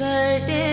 ಕಟೆ